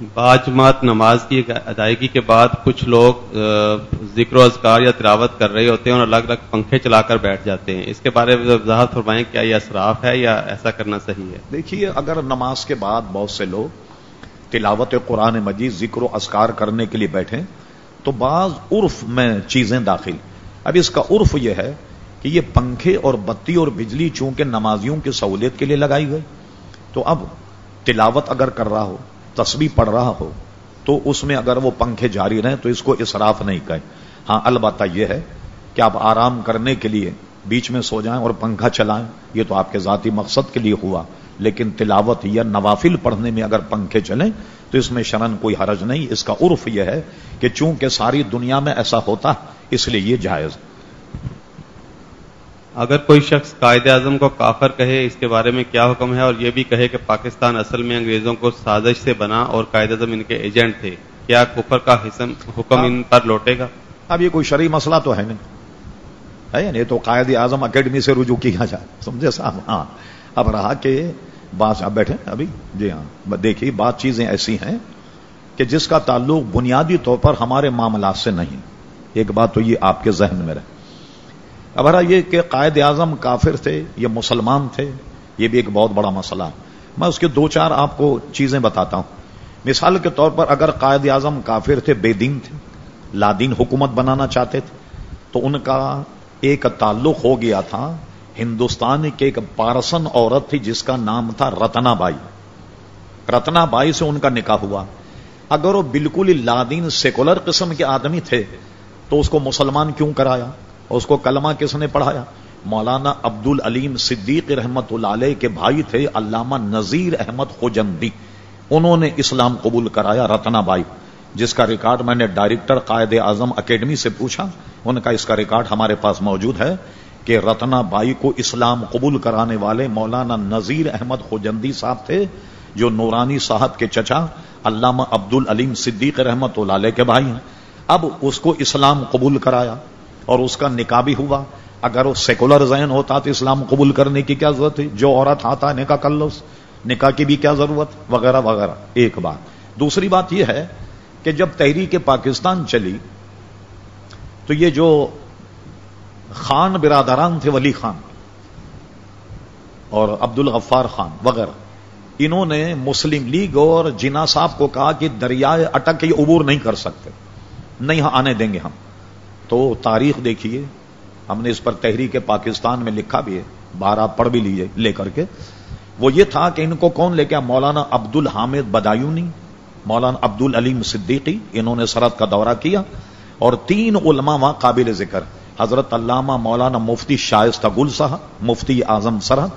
باجماعت نماز کی ادائیگی کے بعد کچھ لوگ ذکر و اذکار یا تلاوت کر رہے ہوتے ہیں اور الگ الگ پنکھے چلا کر بیٹھ جاتے ہیں۔ اس کے بارے میں وضاحت فرمائیں، کیا یہ اثراف ہے یا ایسا کرنا صحیح ہے؟ دیکھیے، اگر نماز کے بعد بہت سے لوگ تلاوت قرآن مجید، ذکر و اذکار کرنے کے لیے بیٹھے تو بعض عرف میں چیزیں داخل۔ اب اس کا عرف یہ ہے کہ یہ پنکھے اور بتی اور بجلی چونکہ نمازیوں کی سہولت کے لیے لگائی گئی۔ تو اب تلاوت اگر کر رہا ہو تسبیح پڑھ رہا ہو، تو اس میں اگر وہ پنکھے جاری رہیں تو اس کو اسراف نہیں کہیں۔ ہاں البتہ یہ ہے کہ آپ آرام کرنے کے لیے بیچ میں سو جائیں اور پنکھا چلائیں، یہ تو آپ کے ذاتی مقصد کے لیے ہوا۔ لیکن تلاوت یا نوافل پڑھنے میں اگر پنکھے چلیں تو اس میں شرن کوئی حرج نہیں۔ اس کا عرف یہ ہے کہ چونکہ ساری دنیا میں ایسا ہوتا، اس لیے یہ جائز۔ اگر کوئی شخص قائد اعظم کو کافر کہے اس کے بارے میں کیا حکم ہے اور یہ بھی کہے کہ پاکستان اصل میں انگریزوں کو سازش سے بنا اور قائد اعظم ان کے ایجنٹ تھے، کیا کفر کا حکم ان پر لوٹے گا؟ اب یہ کوئی شرعی مسئلہ تو ہے نہیں۔ ہے یعنی تو قائد اعظم اکیڈمی سے رجوع کیا جائے۔ سمجھے صاحب؟ ہاں۔ اب رہا کہ بات آپ بیٹھے ابھی؟ جی ہاں۔ دیکھیے، بات چیزیں ایسی ہیں کہ جس کا تعلق بنیادی طور پر ہمارے معاملات سے نہیں۔ ایک بات تو یہ آپ کے ذہن میں رہے۔ اب یہ کہ قائد اعظم کافر تھے یہ مسلمان تھے، یہ بھی ایک بہت بڑا مسئلہ۔ ہے میں اس کے دو چار آپ کو چیزیں بتاتا ہوں۔ مثال کے طور پر اگر قائد اعظم کافر تھے، بے دین تھے لادین حکومت بنانا چاہتے تھے، تو ان کا ایک تعلق ہو گیا تھا، ہندوستان کی ایک پارسن عورت تھی جس کا نام تھا رتنا بائی۔ رتنا بائی سے ان کا نکاح ہوا۔ اگر وہ بالکل لادین سیکولر قسم کے آدمی تھے، تو اس کو مسلمان کیوں کرایا؟ اس کو کلمہ کس نے پڑھایا؟ مولانا عبد العلیم صدیق رحمت اللہ علیہ کے بھائی تھے علامہ نذیر احمد خوجندی۔ انہوں نے اسلام قبول کرایا، رتنا بائی جس کا ریکارڈ میں نے ڈائریکٹر قائد اعظم اکیڈمی سے پوچھا، ان کا اس کا ریکارڈ ہمارے پاس موجود ہے کہ رتنا بائی کو اسلام قبول کرانے والے مولانا نذیر احمد خوجندی صاحب تھے، جو نورانی صاحب کے چچا علامہ عبد العلیم صدیق رحمت اللہ علیہ کے بھائی ہیں۔ اب اس کو اسلام قبول کرایا۔ اور اس کا نکاح بھی ہوا۔ اگر وہ سیکولر ذہن ہوتا تو اسلام قبول کرنے کی کیا ضرورت تھی؟ جو عورت آتا ہے، نکاح کر لو نکاح کی بھی کیا ضرورت؟ وغیرہ وغیرہ۔ ایک بات۔ دوسری بات یہ ہے کہ جب تحریک پاکستان چلی تو یہ جو خان برادران تھے، ولی خان اور عبد الغفار خان، وغیرہ، انہوں نے مسلم لیگ اور جنا صاحب کو کہا کہ دریائے اٹک یہ عبور نہیں کر سکتے۔ نہیں آنے دیں گے ہم۔ تو تاریخ دیکھیے۔ ہم نے اس پر تحریک پاکستان میں لکھا بھی ہے۔ بارہ پڑھ بھی لیجیے لے کر کے۔ وہ یہ تھا کہ ان کو کون لے کے مولانا عبد الحامد بدایونی، مولانا عبد العلیم صدیقی، انہوں نے سرحد کا دورہ کیا۔ اور تین علماء وہاں قابل ذکر۔ حضرت علامہ مولانا مفتی شائستہ گل صاحب مفتی اعظم سرحد،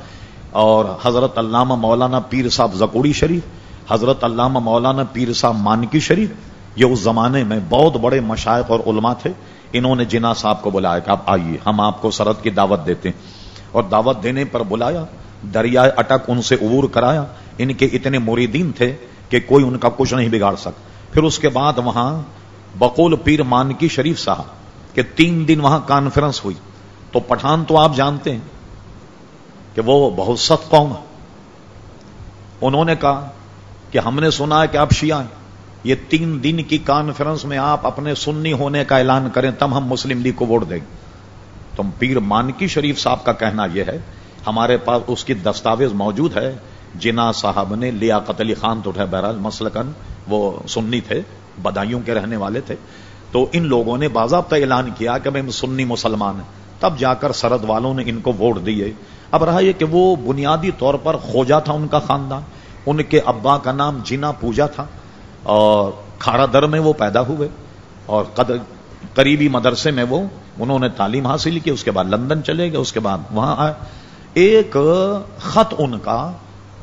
اور حضرت علامہ مولانا پیر صاحب زکوڑی شریف، حضرت علامہ مولانا پیر صاحب مانکی شریف۔ یہ اس زمانے میں بہت بڑے مشائق اور علماء تھے۔ انہوں نے جنا صاحب کو بلایا کہ آپ آئیے، ہم آپ کو سرد کی دعوت دیتے ہیں۔ اور دعوت دینے پر بلایا، دریائے اٹک ان سے عبور کرایا۔ ان کے اتنے موریدین تھے کہ کوئی ان کا کچھ نہیں بگاڑ سک پھر اس کے بعد وہاں بقول پیر مان کی شریف صاحب کہ تین دن وہاں کانفرنس ہوئی۔ تو پٹھان تو آپ جانتے ہیں کہ وہ بہت سخت قوم انہوں نے کہا کہ ہم نے سنا ہے کہ آپ شیعہ ہیں۔ یہ تین دن کی کانفرنس میں آپ اپنے سنی ہونے کا اعلان کریں تب ہم مسلم لیگ کو ووٹ دیں گے۔ تم پیر مانکی شریف صاحب کا کہنا یہ ہے، ہمارے پاس اس کی دستاویز موجود ہے۔ جنا صاحب نے لیاقت علی خان تو اٹھا بہرحال، مسلکن، وہ سنی تھے بدائیوں کے رہنے والے تھے۔ تو ان لوگوں نے باضابطہ اعلان کیا کہ میں سنی مسلمان ہیں۔ تب جا کر سرد والوں نے ان کو ووٹ دیے۔ اب رہا یہ کہ وہ بنیادی طور پر خوجا تھا ان کا خاندان۔ ان کے ابا کا نام جنا پوجا تھا۔ اور کھارا در میں وہ پیدا ہوئے اور قریبی مدرسے میں وہ انہوں نے تعلیم حاصل کی، اس کے بعد لندن چلے گئے، اس کے بعد وہاں آئے۔ ایک خط ان کا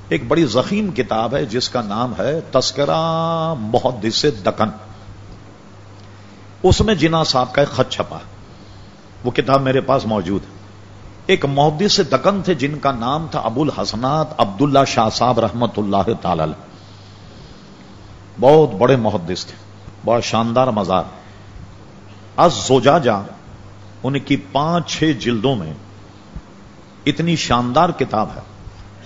ایک بڑی زخیم کتاب ہے، جس کا نام ہے تسکرہ محدث دکن۔ اس میں جنا صاحب کا ایک خط چھپا۔ وہ کتاب میرے پاس موجود ہے۔ ایک محدث دکن تھے جن کا نام تھا ابو الحسنات عبداللہ شاہ صاحب رحمت اللہ تعالی بہت بڑے محدث تھے بہت شاندار مزار۔ از زوجاجا ان کی پانچ چھ جلدوں میں اتنی شاندار کتاب ہے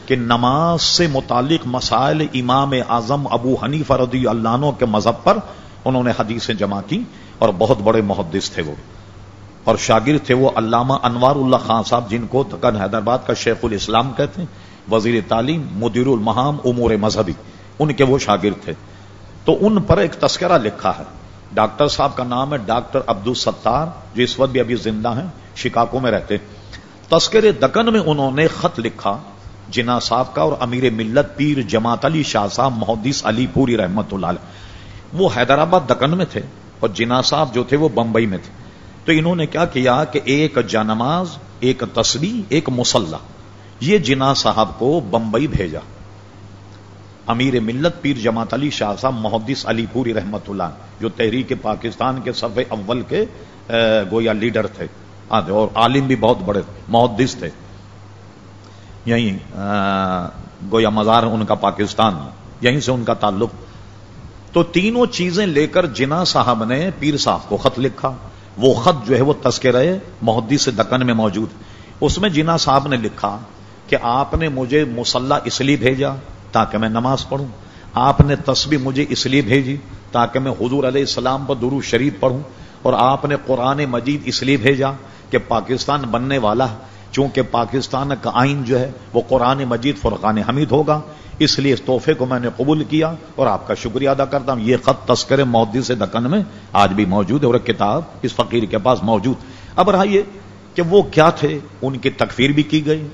کہ نماز سے متعلق مسائل امام اعظم ابو حنیف رضی اللہ عنہ کے مذہب پر انہوں نے حدیثیں جمع کی اور بہت بڑے محدث تھے وہ۔ اور شاگرد تھے وہ علامہ انوار اللہ خان صاحب، جن کو تکن حیدرآباد کا شیخ الاسلام کہتے ہیں، وزیر تعلیم، مدیر المحام امور مذہبی، ان کے وہ شاگرد تھے۔ تو ان پر ایک تذکرہ لکھا ہے۔ ڈاکٹر صاحب کا نام ہے ڈاکٹر عبد الستار جو اس وقت بھی ابھی زندہ ہیں، شکاگو میں رہتے۔ تذکر دکن میں انہوں نے خط لکھا جنا صاحب کا اور امیر ملت پیر جماعت علی شاہ صاحب محدث علی پوری رحمت اللہ علیہ۔ وہ حیدرآباد دکن میں تھے اور جنا صاحب جو تھے وہ بمبئی میں تھے۔ تو انہوں نے کیا کیا کہ ایک جانماز، ایک تصویر ایک مسلح، یہ جنا صاحب کو بمبئی بھیجا۔ امیر ملت پیر جماعت علی شاہ صاحب محدث علی پوری رحمت اللہ جو تحریک پاکستان کے صفحے اول کے گویا لیڈر تھے۔ اور عالم بھی بہت بڑے، محدث تھے۔ یہیں گویا مزار ان کا پاکستان۔ یہیں سے ان کا تعلق۔ تو تینوں چیزیں لے کر جنا صاحب نے پیر صاحب کو خط لکھا۔ وہ خط جو ہے وہ تذکرہ محدث سے دکن میں موجود۔ اس میں جنا صاحب نے لکھا کہ آپ نے مجھے مسلح اس لیے بھیجا تاکہ میں نماز پڑھوں۔ آپ نے تسبیح مجھے اس لیے بھیجی تاکہ میں حضور علیہ السلام پر درو شریف پڑھوں اور آپ نے قرآن مجید اس لیے بھیجا کہ پاکستان بننے والا ہے۔ چونکہ پاکستان کا آئین جو ہے وہ قرآن مجید فرقان حمید ہوگا۔ اس لیے اس تحفے کو میں نے قبول کیا اور آپ کا شکریہ ادا کرتا ہوں۔ یہ خط تذکر مودی سے دکن میں آج بھی موجود ہے اور ایک کتاب اس فقیر کے پاس موجود۔ اب رہا یہ کہ وہ کیا تھے؟ ان کی تکفیر بھی کی گئی،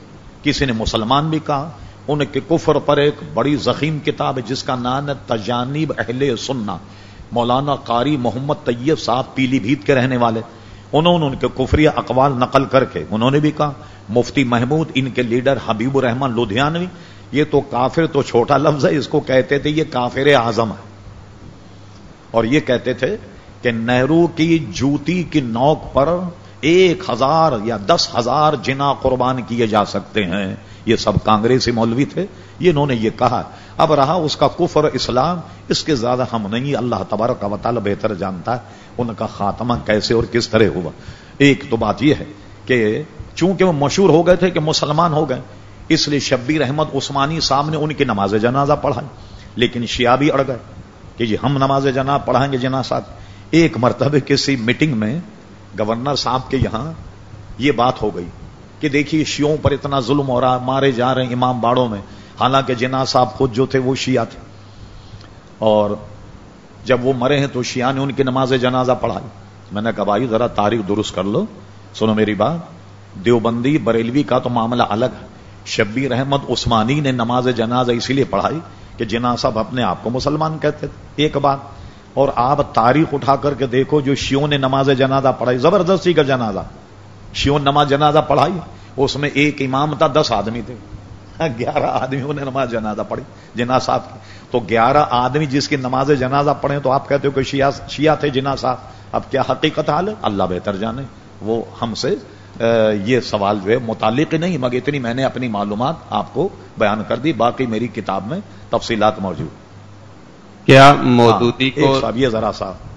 کسی نے مسلمان بھی کہا ان کے کفر پر ایک بڑی زخیم کتاب ہے، جس کا نام ہے تجانب اہل سننا مولانا قاری محمد طیب صاحب پیلی بھیت کے رہنے والے۔ انہوں نے ان کے کفری اقوال نقل کر کے انہوں نے بھی کہا، مفتی محمود ان کے لیڈر حبیب الرحمان لدھیانوی، یہ تو کافر تو چھوٹا لفظ ہے، اس کو کہتے تھے یہ کافر اعظم ہے۔ اور یہ کہتے تھے کہ نہرو کی جوتی کی نوک پر ایک ہزار یا دس ہزار جنا قربان کیے جا سکتے ہیں۔ یہ سب کانگریسی مولوی تھے، یہ انہوں نے یہ کہا۔ اب رہا اس کا کفر اسلام، اس کے زیادہ ہم نہیں، اللہ تبارک و تعالی بہتر جانتا ہے ان کا خاتمہ کیسے اور کس طرح ہوا۔ ایک تو بات یہ ہے کہ چونکہ وہ مشہور ہو گئے تھے کہ مسلمان ہو گئے، اس لیے شبیر احمد عثمانی صاحب نے ان کی نماز جنازہ پڑھائی، لیکن شیعہ بھی اڑ گئے کہ جی ہم نماز جناب پڑھائیں گے جنا صاحب ایک مرتبہ کسی میٹنگ میں گورنر صاحب کے یہاں یہ بات ہو گئی کہ دیکھیے شیوں پر اتنا ظلم ہو رہا مارے جا رہے ہیں امام باڑوں میں، حالانکہ جنا صاحب خود جو تھے وہ شیعہ تھے۔ اور جب وہ مرے ہیں تو شیعہ نے ان کی نماز جنازہ پڑھائی۔ میں نے کہا، بھائی ذرا تاریخ درست کر لو۔ سنو میری بات، دیوبندی بریلوی کا تو معاملہ الگ ہے۔ شبیر احمد عثمانی نے نماز جنازہ اسی لیے پڑھائی کہ جنا صاحب اپنے آپ کو مسلمان کہتے تھے۔ ایک بات اور آپ تاریخ اٹھا کر کے دیکھو جو شیوں نے نماز جنازہ پڑھائی، زبردستی کا جنازہ۔ شیوں نماز جنازہ پڑھائی، اس میں ایک امام تھا، دس آدمی تھے۔ گیارہ آدمیوں نے نماز جنازہ پڑھی جنا صاحب کی۔ تو گیارہ آدمی جس کی نماز جنازہ پڑھے تو آپ کہتے ہو کہ شیعہ شیعہ تھے جنا صاحب۔ اب کیا حقیقت حال ہے؟ اللہ بہتر جانے۔ وہ ہم سے یہ سوال جو ہے، متعلق نہیں، مگر اتنی میں نے اپنی معلومات آپ کو بیان کر دی۔ باقی میری کتاب میں تفصیلات موجود کیا مودودی ہاں، کو یہ ذرا صاحب